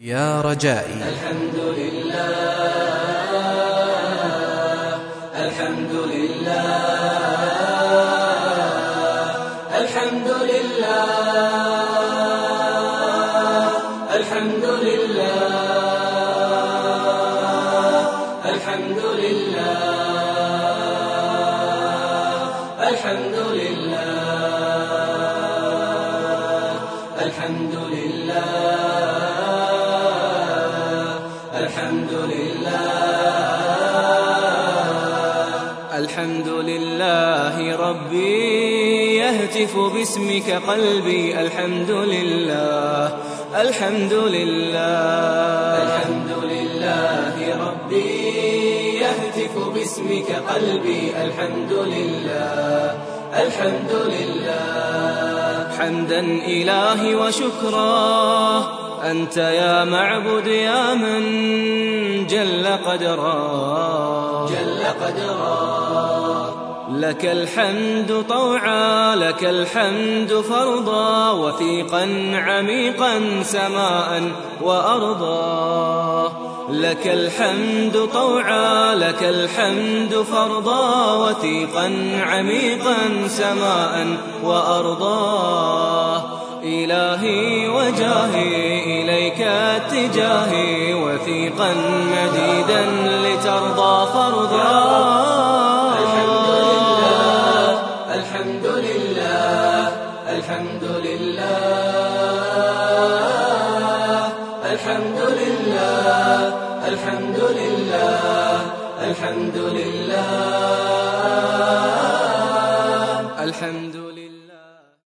يا رجائي الحمد لله الحمد لله الحمد لله الحمد لله الحمد لله الحمد لله الحمد لله لله. الحمد لله ربي يهتف باسمك قلبي. الحمد لله الحمد لله الحمد لله ربي يهتف باسمك قلبي. الحمد لله الحمد لله حمدا إلهي وشكرا أنت يا معبد يا من جل قدرا. جل قدرا. لك الحمد طوعا لك الحمد فرضا وثيقا عميقا سماء وأرضا. لك الحمد طوعا لك الحمد فرضا وثيقا عميقا سماء وأرضا. إلهي وجاهي اتجاهي وثيقا مديدا لترضى فرضا الحمد لله الحمد لله الحمد لله الحمد لله الحمد لله الحمد